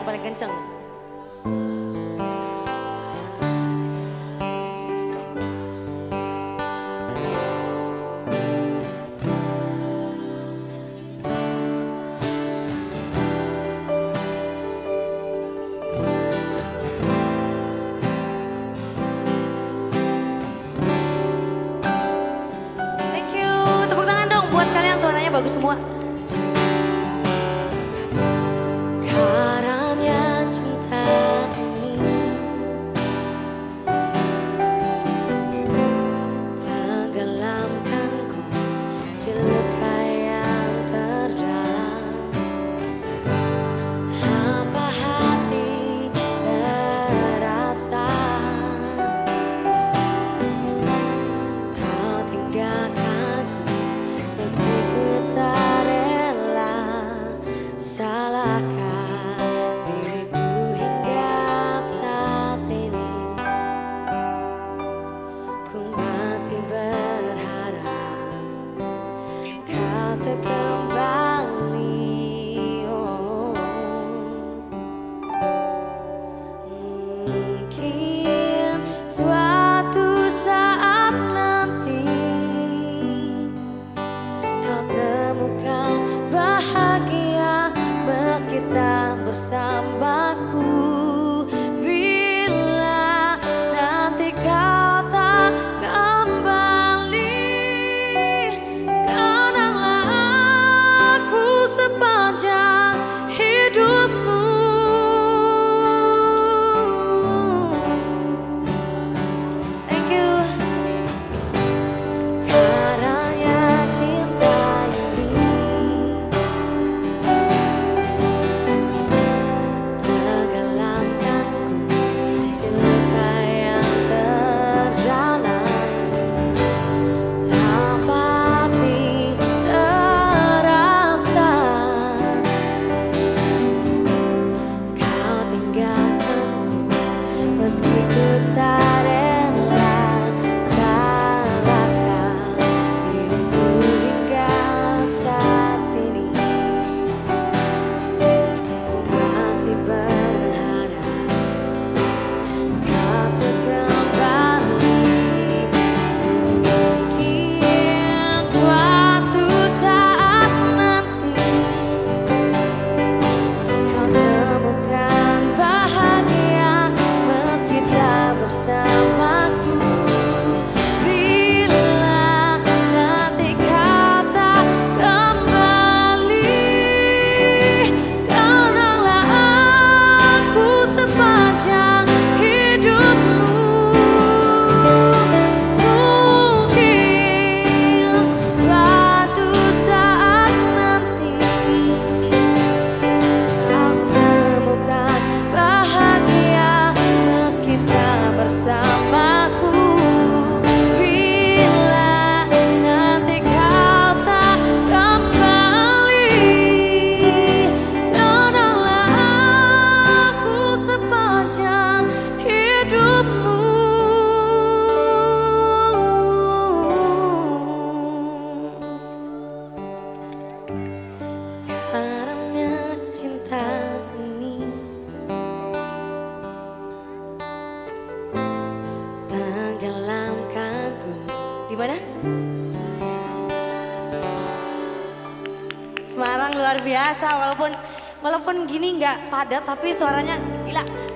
yang paling kenceng. Thank you. Tepuk tangan dong buat kalian suaranya bagus semua. sambal haramnya cinta ini. Tenggelam kagum Di mana? Semarang luar biasa walaupun walaupun gini nggak padat tapi suaranya gila.